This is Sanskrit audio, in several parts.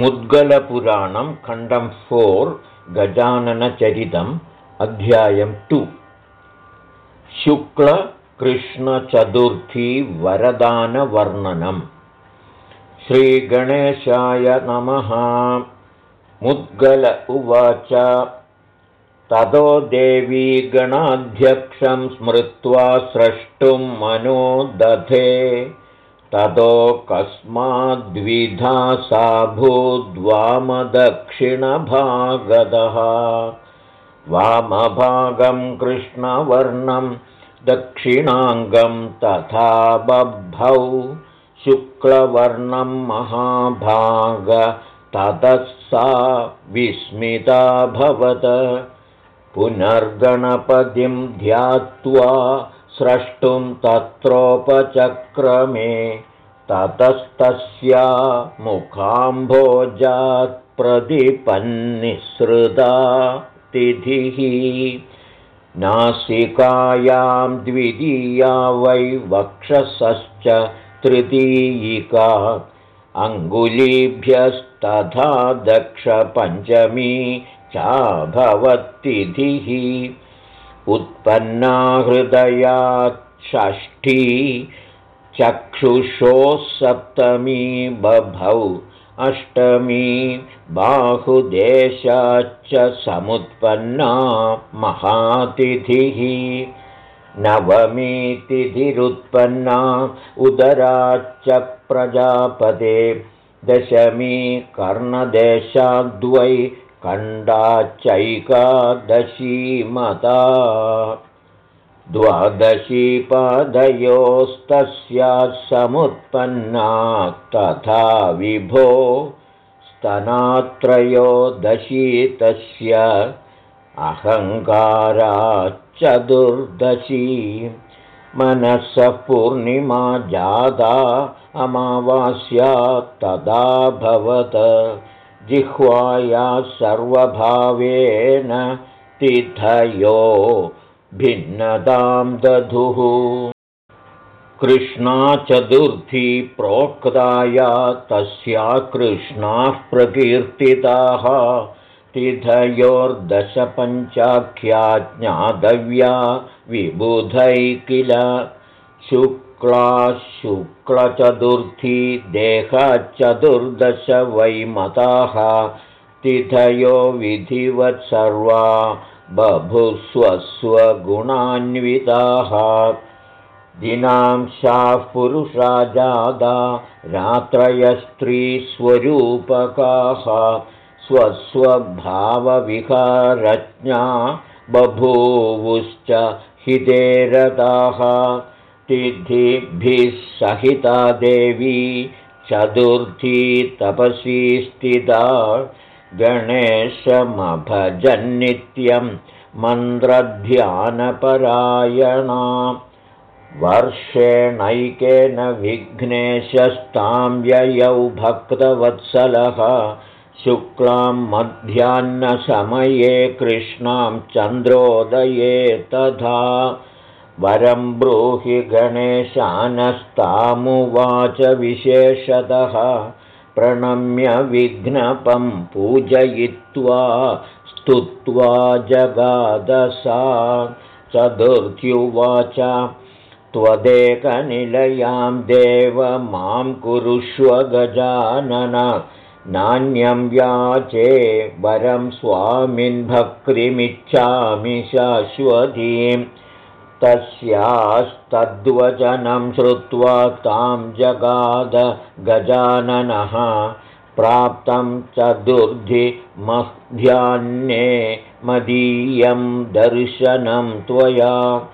मुद्गलपुराणं खण्डं फोर् गजाननचरितम् अध्यायं टु. शुक्लकृष्णचतुर्थीवरदानवर्णनम् श्रीगणेशाय नमः. मुद्गल उवाच ततो देवी गणाध्यक्षं स्मृत्वा स्रष्टुं मनो दधे ततो कस्माद्विधा सा भूद्वामदक्षिणभागदः। वामभागं कृष्णवर्णं दक्षिणाङ्गं तथा बभौ शुक्लवर्णं महाभाग ततः सा विस्मिताभवत् पुनर्गणपतिं ध्यात्वा स्रष्टुं तत्रोपचक्रमे ततस्तस्या मुखाम्भोजात्प्रतिपन्निःसृता तिथिः नासिकायां द्वितीया वै वक्षसश्च तृतीयिका। अङ्गुलीभ्यस्तथा दक्षपञ्चमी चाभवत्तिथिः उत्पन्ना हृदयात् षष्ठी चक्षुषोः सप्तमी बभौ अष्टमी बाहुदेशाच्च समुत्पन्ना महातिथिः नवमी तिथिरुत्पन्ना उदराच्च प्रजापदे दशमी कर्णदेशाद्वै मता द्वादशी पादयोस्तस्याः समुत्पन्ना तथा विभो स्तनात्रयोदशी तस्य अहङ्काराच्चतुर्दशी मनसः पूर्णिमा जादा अमावास्या भवत जिह्वाया सर्वभावेन तिथयो भिन्नतां दधुः। कृष्णा चतुर्थी प्रोक्ताया तस्या कृष्णाः प्रकीर्तिताः। तिथयोर्दशपञ्चाख्या ज्ञातव्या विबुधै किल शुक्ला शुक्लचतुर्थी देहचतुर्दश वैमताः तिथयो विधिवत् सर्वा बभुस्वस्वगुणान्विताः। दिनांशाः पुरुषा जादा रात्रयस्त्रीस्वरूपकाः स्वस्वभावविहारज्ञा बभूवुश्च हितेरताः तिथिभिः सहिता देवी चतुर्थी तपसी स्थिता। गणेशमभजन्नित्यं मन्त्रध्यानपरायणा वर्षेणैकेन विघ्नेशस्तां व्ययौ भक्तवत्सलः। शुक्लां मध्याह्नसमये कृष्णां चन्द्रोदये तथा वरं ब्रूहि गणेशानस्तामुवाच विशेषतः प्रणम्य विघ्नपं पूजयित्वा स्तुत्वा जगादसा चतुर्थ्युवाच त्वदेकनिलयां देव मां कुरुष्व गजानन नान्यं व्याचे वरं स्वामिन् भक्तिमिच्छामि शाश्वतीम् तस्यास्तद्वचनं श्रुत्वा तां जगाद गजाननः प्राप्तं चतुर्धि मध्याह्ने मदीयं दर्शनं त्वया।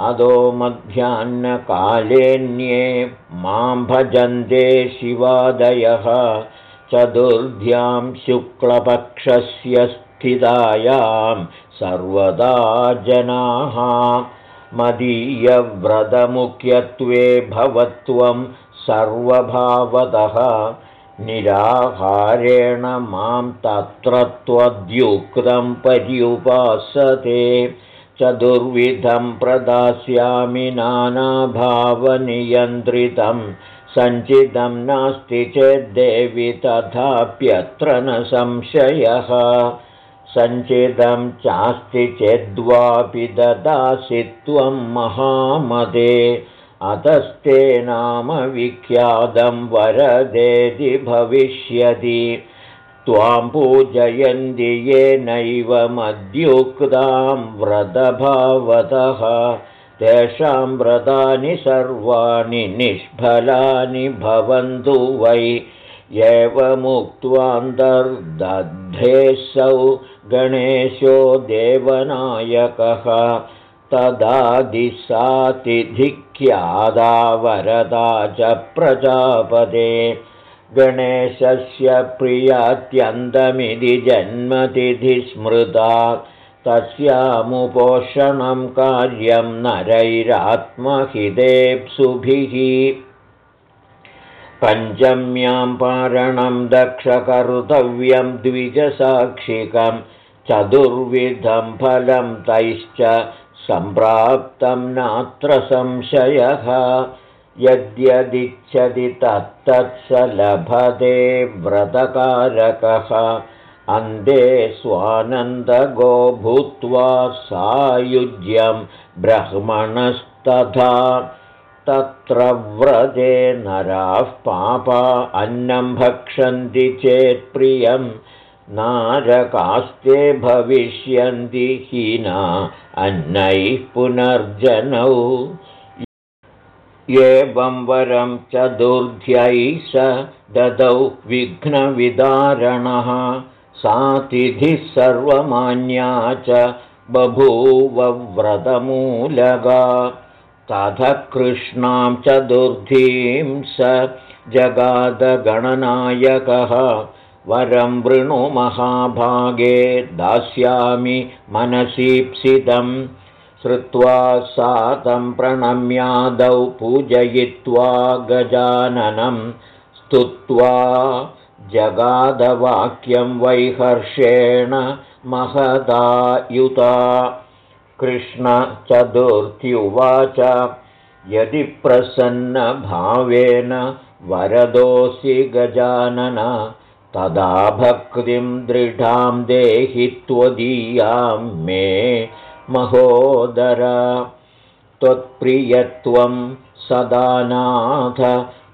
अदो मध्याह्नकालेऽन्ये मां भजन्ते शिवादयः चतुर्ध्यां शुक्लपक्षस्य स्थितायां सर्वदा जनाः मदीयव्रतमुख्यत्वे भवत्वं सर्वभावतः निराहारेण मां तत्र त्वद्युक्तं पर्युपासते चतुर्विधं प्रदास्यामि नानाभावनियन्त्रितं सञ्चितं नास्ति चेद्देवि तथाप्यत्र न संशयः सञ्चितं चास्ति चेद्वापि ददासि त्वं महामदे। अतस्ते नाम विख्यातं वरदेति भविष्यति। त्वां पूजयन्ति येनैव मद्युक्तां व्रतभावतः। तेषां व्रतानि सर्वाणि निष्फलानि भवन्तु वै एवमुक्त्वान्तर्दद्धेऽसौ गणेशो देवनायकः तदादिसातिधिख्यादा वरदा च प्रजापदे। गणेशस्य प्रियात्यन्तमिति जन्मतिथिस्मृता तस्यामुपोषणं कार्यं नरैरात्महितेप्सुभिः पञ्चम्यां पारणं दक्षकर्तव्यं द्विजसाक्षिकं चतुर्विधं फलं तैश्च सम्प्राप्तं नात्र संशयः। यद्यदिच्छति तत्तत्स लभते व्रतकारकः। अन्ते स्वानन्दगो भूत्वा सायुज्यं ब्रह्मणस्तथा तत्र व्रते नराः पापा अन्नं भक्षन्ति चेत्प्रियं नारकास्ते भविष्यन्ति हीना अन्नैः पुनर्जनौ। एवं वरं चतुर्ध्यै स ददौ विघ्नविदारणः। सातिथिः सर्वमान्या च बभूवव्रतमूलगा तथ कृष्णां चतुर्थीं स जगादगणनायकः। वरं वृणुमहाभागे दास्यामि मनसीप्सितम् श्रुत्वा सातं प्रणम्यादौ पूजयित्वा गजाननं। स्तुत्वा जगादवाक्यं वैहर्षेण महदायुता कृष्णचतुर्थ्युवाच यदि प्रसन्नभावेन वरदोऽसि गजानन तदा भक्तिं दृढां देहि त्वदीयां मे महोदर। त्वत्प्रियत्वं सदानाथ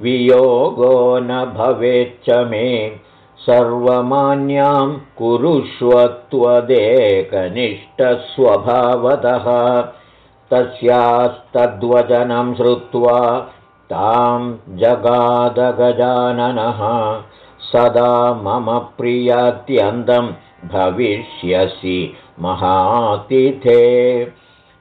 वियोगो न भवेच्च मे सर्वमान्यां कुरुष्वत्वदेकनिष्ठस्वभावतः तस्यास्तद्वचनं श्रुत्वा तां जगादगजाननः। सदा मम प्रियात्यन्तं भविष्यसि महातिथे।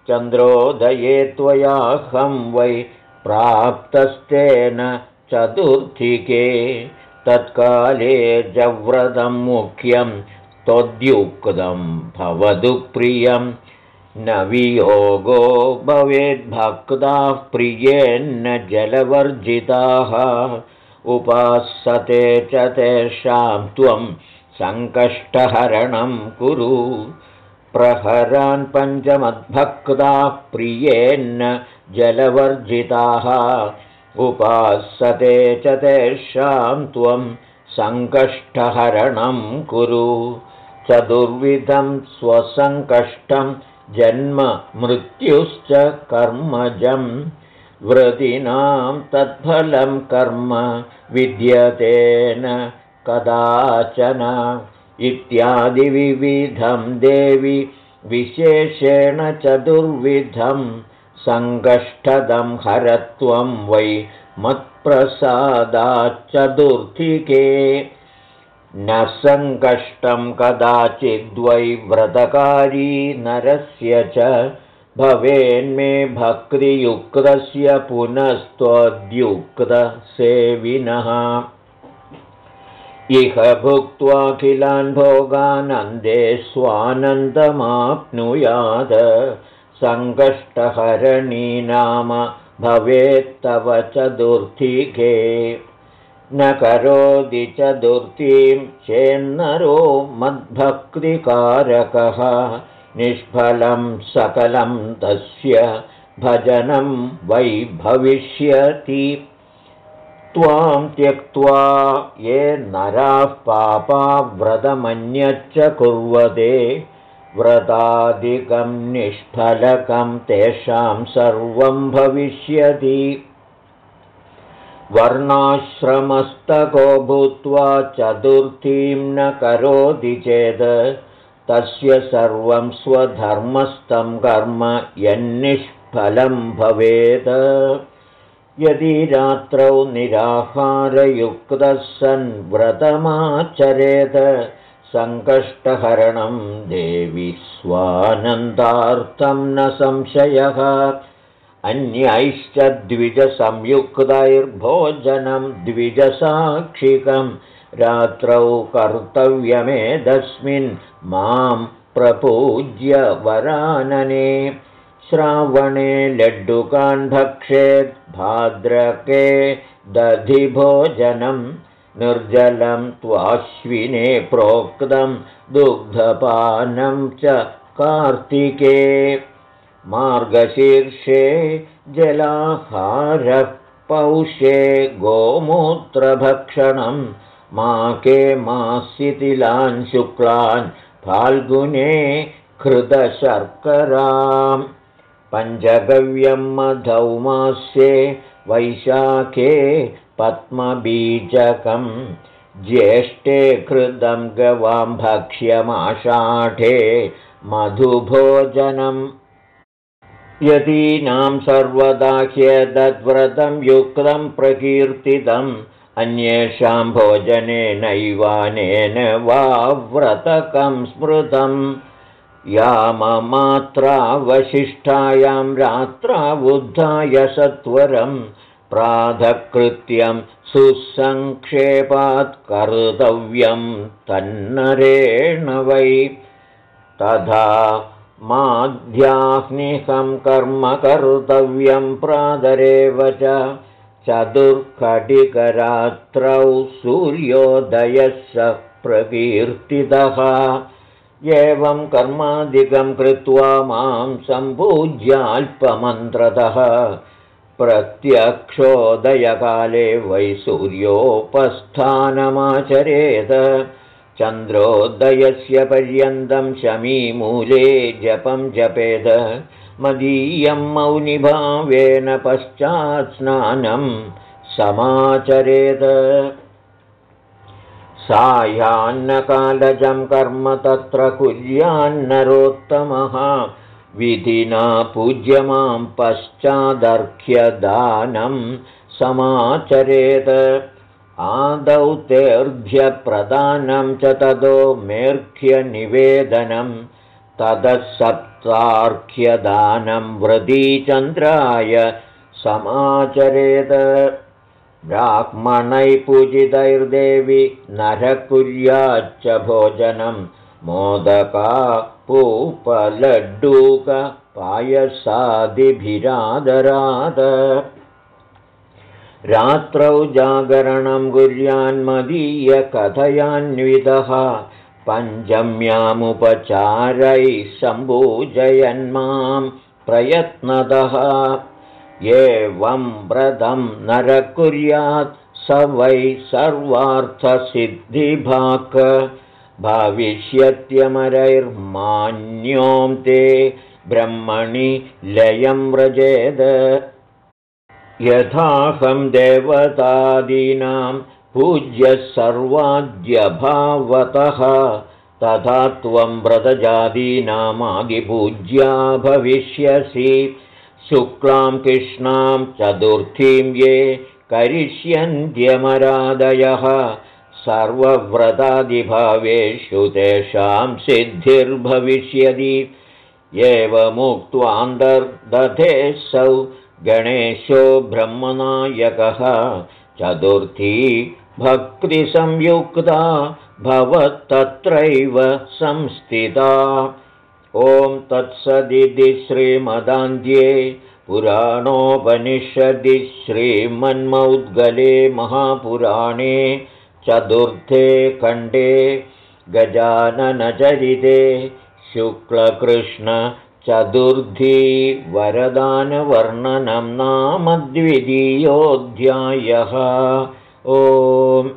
चन्द्रोदये त्वयाहं वै प्राप्तस्तेन चतुर्थिके तत्काले जव्रतं मुख्यं त्वद्युक्तं भवतु प्रियं। न वियोगो भवेद्भक्ताः प्रियेन्न जलवर्जिताः। उपासते च तेषां त्वं सङ्कष्टहरणं कुरु। प्रहरान् पञ्चमद्भक्ताः प्रियेन्न जलवर्जिताः उपासते च तेषां त्वं सङ्कष्टहरणं कुरु। चतुर्विधं स्वसङ्कष्टं जन्म मृत्युश्च कर्मजं। वृदिनां तत्फलं कर्म विद्यतेन कदाचन। इत्यादिविविधं देवि विशेषेण चतुर्विधं सङ्कष्टदं हरत्वं वै मत्प्रसादाच्चतुर्थिके। न सङ्कष्टं कदाचिद्वै व्रतकारी नरस्य च। भवेन्मे भक्तियुक्तस्य पुनस्त्वद्युक्तसेविनः। इह भुक्त्वाखिलान् भोगानन्दे स्वानन्दमाप्नुयाद सङ्कष्टहरणी नाम भवेत्तव चतुर्थिके न करोति चतुर्थीं चेन्नरो मद्भक्तिकारकः। निष्फलं सकलं तस्य भजनं वै भविष्यति। त्वां त्यक्त्वा ये नराः पापा व्रतमन्यच्च कुर्वते व्रतादिकं निष्फलकं तेषां सर्वं भविष्यति। वर्णाश्रमस्तको भूत्वा चतुर्थीं न करोति चेत् तस्य सर्वं स्वधर्मस्थं कर्म यन्निष्फलं भवेत्। यदि रात्रौ निराहारयुक्तः सन् व्रतमाचरेत् सङ्कष्टहरणं देवि स्वानन्दार्थं न संशयः। अन्यैश्च द्विजसंयुक्तैर्भोजनं द्विजसाक्षिकं रात्रौ कर्तव्यमेतस्मिन् मां प्रपूज्य वरानने। श्रावणे लड्डुकान् भक्षेत् भाद्रके दधिभोजनं निर्जलं त्वाश्विने प्रोक्तं दुग्धपानं च कार्तिके। मार्गशीर्षे जलाहारः पौषे गोमूत्रभक्षणं। माके मासितिलान् शुक्लान् फाल्गुने कृतशर्कराम्। पञ्चगव्यं मधौमास्ये वैशाखे पद्मबीजकं ज्येष्ठे कृतं गवां भक्ष्यमाषाढे मधुभोजनम्। यदीनां सर्वदा ह्यदद्व्रतं युक्तं प्रकीर्तितम् अन्येषां भोजनेनैवानेन वा व्रतकं स्मृतम्। याममात्रावशिष्टायां रात्रावुद्धाय सत्वरं प्राधकृत्यं सुसङ्क्षेपात् कर्तव्यं तन्नरेण वै। तथा माध्याह्निकं कर्म कर्तव्यं प्रादरेव च। चतुर्कटिकरात्रौ सूर्योदयः प्रकीर्तितः। एवं कर्मादिकं कृत्वा मां सम्पूज्याल्पमन्त्रतः प्रत्यक्षोदयकाले वै सूर्योपस्थानमाचरेत। चन्द्रोदयस्य पर्यन्तं शमीमूले जपं जपेद मदीयं मौनिभावेन पश्चात् स्नानं समाचरेत। सायान्नकालजं कर्म तत्र कुर्यान्नरोत्तमः विधिना पूज्यमां पश्चादर्घ्यदानं समाचरेत्। आदौ तेऽर्घ्यप्रदानं च ततो मेर्घ्यनिवेदनं। ततः सप्तार्घ्यदानं वृदीचन्द्राय समाचरेत्। ब्राह्मणैः पूजितैर्देवि नरः कुर्याच्च भोजनं मोदका पूपलड्डूकपायसादिभिरादराद रात्रौ जागरणं कुर्यान्मदीयकथयान्वितः पञ्चम्यामुपचारैः सम्पूजयन्मां प्रयत्नतः। एवं व्रतं नर कुर्यात् स वै सर्वार्थसिद्धिभाक् भविष्यत्यमरैर्मान्यों ते ब्रह्मणि लयं व्रजेद। यथाहं देवतादीनां पूज्यः सर्वाद्यभावतः तथा त्वं व्रतजादीनामादिपूज्या भविष्यसि। शुक्लां कृष्णां चतुर्थीं ये करिष्यन्त्यमरादयः सर्वव्रतादिभावेषु तेषां सिद्धिर्भविष्यति। एवमुक्त्वान्तर्दधेऽसौ गणेशो ब्रह्मनायकः चतुर्थी भक्तिसंयुक्ता भवत्तत्रैव संस्थिता। ॐ तत्सदिति श्रीमदान्ध्ये पुराणोपनिषदि श्रीमन्मौद्गले महापुराणे चतुर्थे खण्डे गजाननचरिते शुक्लकृष्णचतुर्थीखण्डः चतुर्थी वरदानवर्णनं नाम द्वितीयोऽध्यायः। ओम्